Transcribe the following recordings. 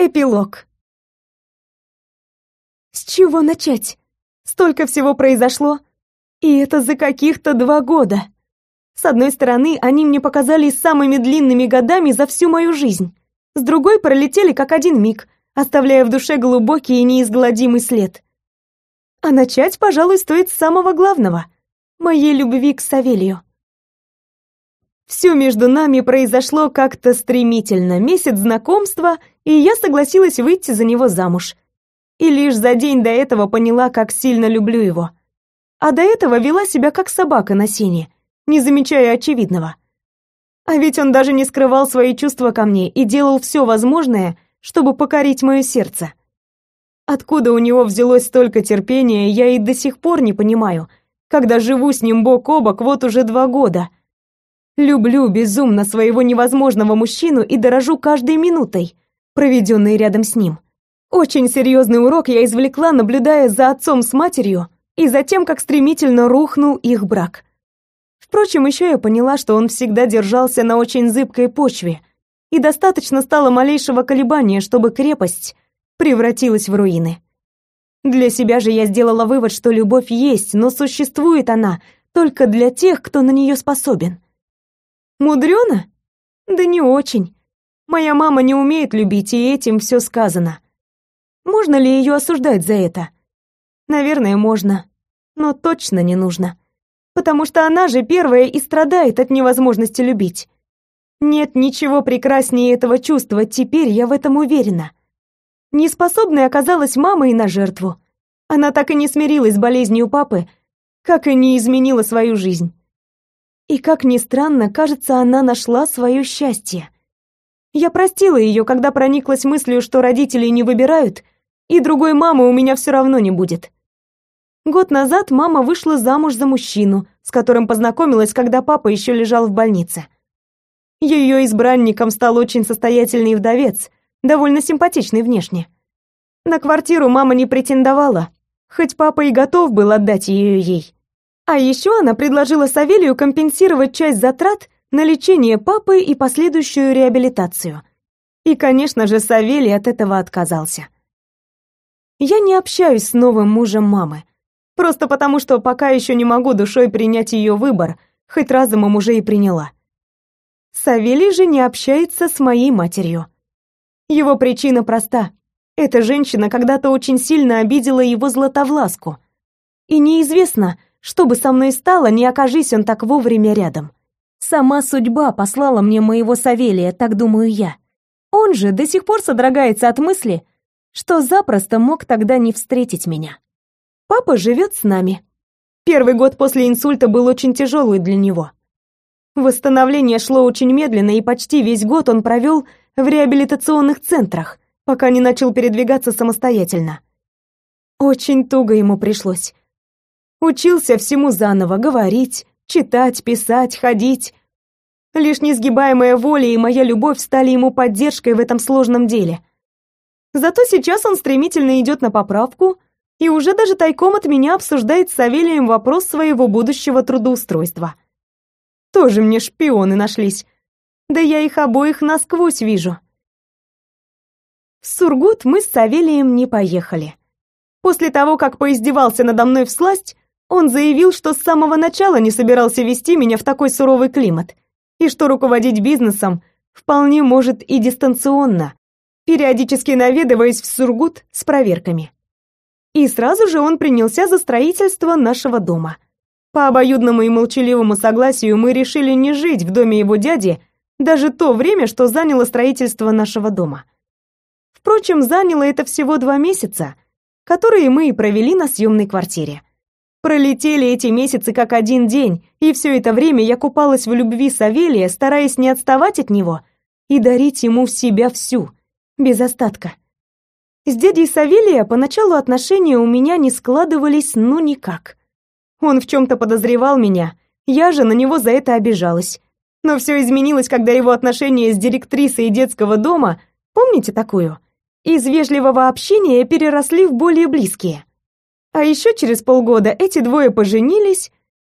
Эпилог. С чего начать? Столько всего произошло, и это за каких-то два года. С одной стороны, они мне показались самыми длинными годами за всю мою жизнь. С другой пролетели как один миг, оставляя в душе глубокий и неизгладимый след. А начать, пожалуй, стоит с самого главного — моей любви к Савелью. Все между нами произошло как-то стремительно. Месяц знакомства, и я согласилась выйти за него замуж. И лишь за день до этого поняла, как сильно люблю его. А до этого вела себя как собака на сене, не замечая очевидного. А ведь он даже не скрывал свои чувства ко мне и делал все возможное, чтобы покорить мое сердце. Откуда у него взялось столько терпения, я и до сих пор не понимаю, когда живу с ним бок о бок вот уже два года. Люблю безумно своего невозможного мужчину и дорожу каждой минутой, проведенной рядом с ним. Очень серьезный урок я извлекла, наблюдая за отцом с матерью и за тем, как стремительно рухнул их брак. Впрочем, еще я поняла, что он всегда держался на очень зыбкой почве, и достаточно стало малейшего колебания, чтобы крепость превратилась в руины. Для себя же я сделала вывод, что любовь есть, но существует она только для тех, кто на нее способен. Мудрено? Да не очень. Моя мама не умеет любить, и этим все сказано. Можно ли ее осуждать за это? Наверное, можно, но точно не нужно потому что она же первая и страдает от невозможности любить. Нет ничего прекраснее этого чувства, теперь я в этом уверена. Неспособной оказалась мама и на жертву. Она так и не смирилась с болезнью папы, как и не изменила свою жизнь. И как ни странно, кажется, она нашла свое счастье. Я простила ее, когда прониклась мыслью, что родители не выбирают, и другой мамы у меня все равно не будет. Год назад мама вышла замуж за мужчину, с которым познакомилась, когда папа еще лежал в больнице. Ее избранником стал очень состоятельный вдовец, довольно симпатичный внешне. На квартиру мама не претендовала, хоть папа и готов был отдать ее ей. А еще она предложила Савелию компенсировать часть затрат на лечение папы и последующую реабилитацию. И, конечно же, Савелий от этого отказался. Я не общаюсь с новым мужем мамы. Просто потому, что пока еще не могу душой принять ее выбор, хоть разумом уже и приняла. Савелий же не общается с моей матерью. Его причина проста. Эта женщина когда-то очень сильно обидела его Златовласку. И неизвестно, что бы со мной стало, не окажись он так вовремя рядом. Сама судьба послала мне моего Савелия, так думаю я. Он же до сих пор содрогается от мысли, что запросто мог тогда не встретить меня. Папа живет с нами. Первый год после инсульта был очень тяжелый для него. Восстановление шло очень медленно, и почти весь год он провел в реабилитационных центрах, пока не начал передвигаться самостоятельно. Очень туго ему пришлось. Учился всему заново говорить, читать, писать, ходить. Лишь несгибаемая воля и моя любовь стали ему поддержкой в этом сложном деле. Зато сейчас он стремительно идет на поправку и уже даже тайком от меня обсуждает с Савелием вопрос своего будущего трудоустройства. Тоже мне шпионы нашлись. Да я их обоих насквозь вижу. В Сургут мы с Савелием не поехали. После того, как поиздевался надо мной в сласть, он заявил, что с самого начала не собирался вести меня в такой суровый климат, и что руководить бизнесом вполне может и дистанционно, периодически наведываясь в Сургут с проверками. И сразу же он принялся за строительство нашего дома. По обоюдному и молчаливому согласию мы решили не жить в доме его дяди даже то время, что заняло строительство нашего дома. Впрочем, заняло это всего два месяца, которые мы и провели на съемной квартире. Пролетели эти месяцы как один день, и все это время я купалась в любви Савелия, стараясь не отставать от него и дарить ему себя всю, без остатка. С дядей Савелия поначалу отношения у меня не складывались ну никак. Он в чем-то подозревал меня, я же на него за это обижалась. Но все изменилось, когда его отношения с директрисой детского дома, помните такую, из вежливого общения переросли в более близкие. А еще через полгода эти двое поженились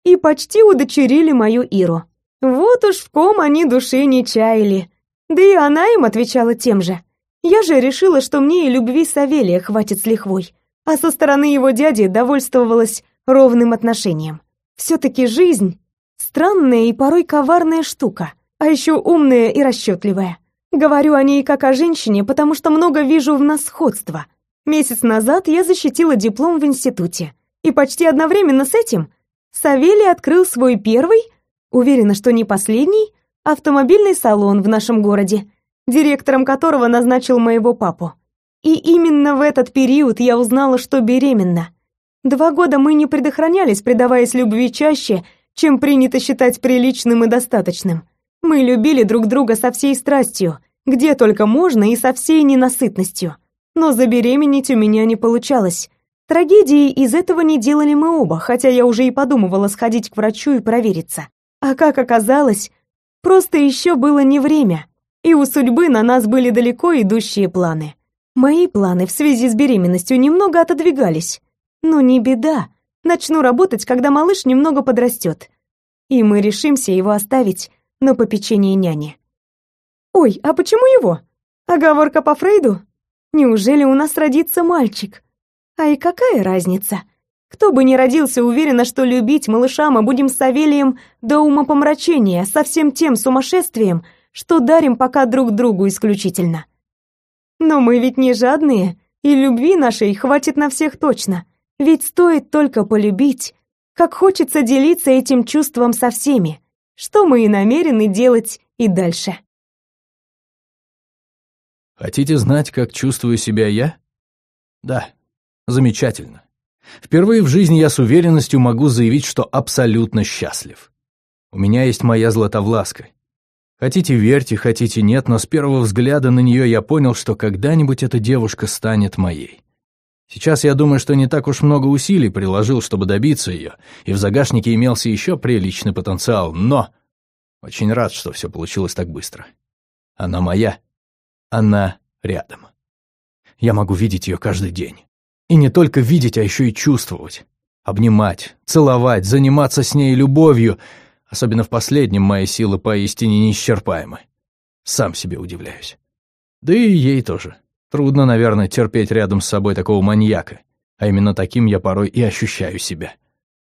и почти удочерили мою Иру. Вот уж в ком они души не чаяли. Да и она им отвечала тем же. Я же решила, что мне и любви Савелия хватит с лихвой, а со стороны его дяди довольствовалась ровным отношением. Все-таки жизнь — странная и порой коварная штука, а еще умная и расчетливая. Говорю о ней как о женщине, потому что много вижу в нас сходства. Месяц назад я защитила диплом в институте, и почти одновременно с этим Савелий открыл свой первый, уверена, что не последний, автомобильный салон в нашем городе, директором которого назначил моего папу. И именно в этот период я узнала, что беременна. Два года мы не предохранялись, предаваясь любви чаще, чем принято считать приличным и достаточным. Мы любили друг друга со всей страстью, где только можно и со всей ненасытностью. Но забеременеть у меня не получалось. Трагедии из этого не делали мы оба, хотя я уже и подумывала сходить к врачу и провериться. А как оказалось, просто еще было не время, и у судьбы на нас были далеко идущие планы. Мои планы в связи с беременностью немного отодвигались. Но не беда, начну работать, когда малыш немного подрастет. И мы решимся его оставить на попечение няни. Ой, а почему его? Оговорка по Фрейду? Неужели у нас родится мальчик? А и какая разница? Кто бы ни родился, уверена, что любить малыша мы будем с Савелием до умопомрачения, со всем тем сумасшествием, что дарим пока друг другу исключительно. Но мы ведь не жадные, и любви нашей хватит на всех точно. Ведь стоит только полюбить, как хочется делиться этим чувством со всеми, что мы и намерены делать и дальше. Хотите знать, как чувствую себя я? Да, замечательно. Впервые в жизни я с уверенностью могу заявить, что абсолютно счастлив. У меня есть моя Златовласка, Хотите верьте, хотите нет, но с первого взгляда на нее я понял, что когда-нибудь эта девушка станет моей. Сейчас я думаю, что не так уж много усилий приложил, чтобы добиться ее, и в загашнике имелся еще приличный потенциал, но... Очень рад, что все получилось так быстро. Она моя. Она рядом. Я могу видеть ее каждый день. И не только видеть, а еще и чувствовать. Обнимать, целовать, заниматься с ней любовью — Особенно в последнем мои силы поистине неисчерпаемы. Сам себе удивляюсь. Да и ей тоже. Трудно, наверное, терпеть рядом с собой такого маньяка. А именно таким я порой и ощущаю себя.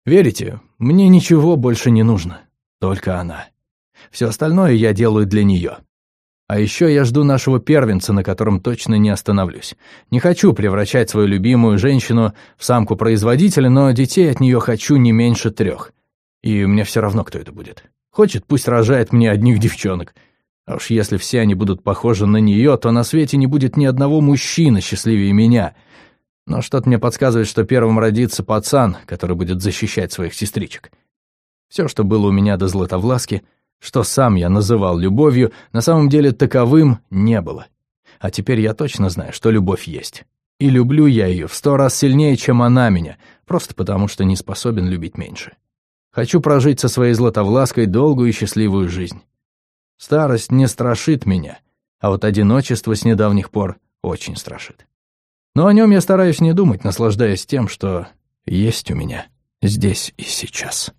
Верите, мне ничего больше не нужно. Только она. Все остальное я делаю для нее. А еще я жду нашего первенца, на котором точно не остановлюсь. Не хочу превращать свою любимую женщину в самку-производителя, но детей от нее хочу не меньше трех. И мне все равно, кто это будет. Хочет, пусть рожает мне одних девчонок. А уж если все они будут похожи на нее, то на свете не будет ни одного мужчины счастливее меня. Но что-то мне подсказывает, что первым родится пацан, который будет защищать своих сестричек. Все, что было у меня до Златовласки, что сам я называл любовью, на самом деле таковым не было. А теперь я точно знаю, что любовь есть. И люблю я ее в сто раз сильнее, чем она меня, просто потому что не способен любить меньше. Хочу прожить со своей Златовлаской долгую и счастливую жизнь. Старость не страшит меня, а вот одиночество с недавних пор очень страшит. Но о нем я стараюсь не думать, наслаждаясь тем, что есть у меня здесь и сейчас.